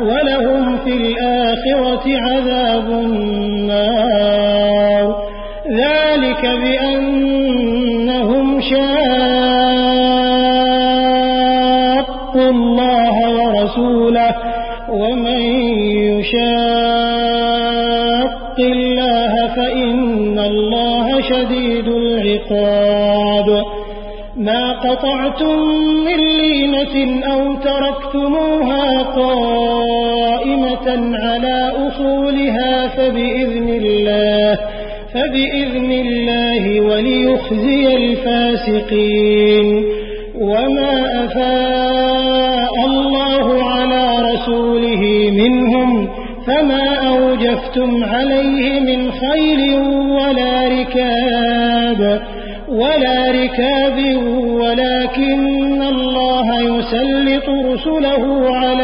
ولهم في الآخرة عذاب النار. ذلك بأنهم شاقوا الله ورسوله ومن يشاق الله فإن الله شديد العقاب. ما قطعتم من لينة أو تركتموها قائمة على أصولها فبإذن الله فبإذن الله وليخزي الفاسقين وما أفاء الله على رسوله منهم فما أوجفتم عليه من خيل ولا ركاب ولا ركاب ولكن الله يسلط رسله على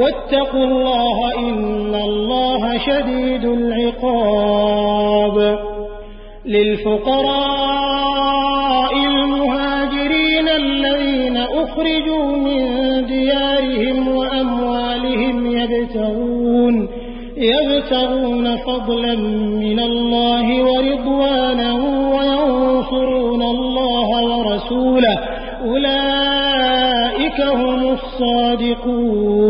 واتقوا الله إن الله شديد العقاب. للفقراء المهاجرين الذين أخرجوا من ديارهم وأموالهم يبتغون يبتغون فضلا من الله ورضوانا وينصرون الله ورسوله. أولئك هم الصادقون.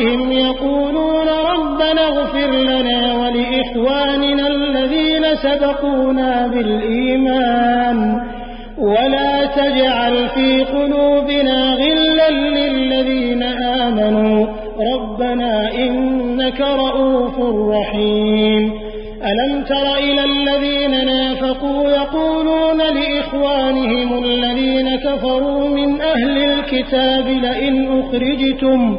بعدهم يقولون ربنا اغفر لنا ولإخواننا الذين سبقونا بالإيمان ولا تجعل في قلوبنا غلا للذين آمنوا ربنا إنك رؤوف رحيم. ألم تر إلى الذين نافقوا يقولون لإخوانهم الذين كفروا من أهل الكتاب لئن أخرجتم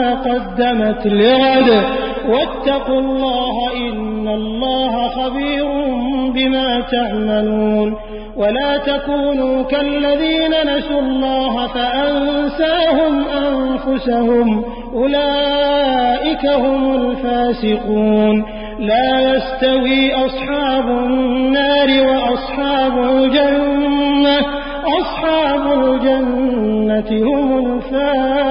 قدمت لغد واتقوا الله إن الله خبير بما تعملون. ولا تكونوا كالذين نسوا الله فأنساهم أنفسهم. أولئك هم الفاسقون. لا يستوي أصحاب النار وأصحاب الجنة. أصحاب الجنة هم الفائزون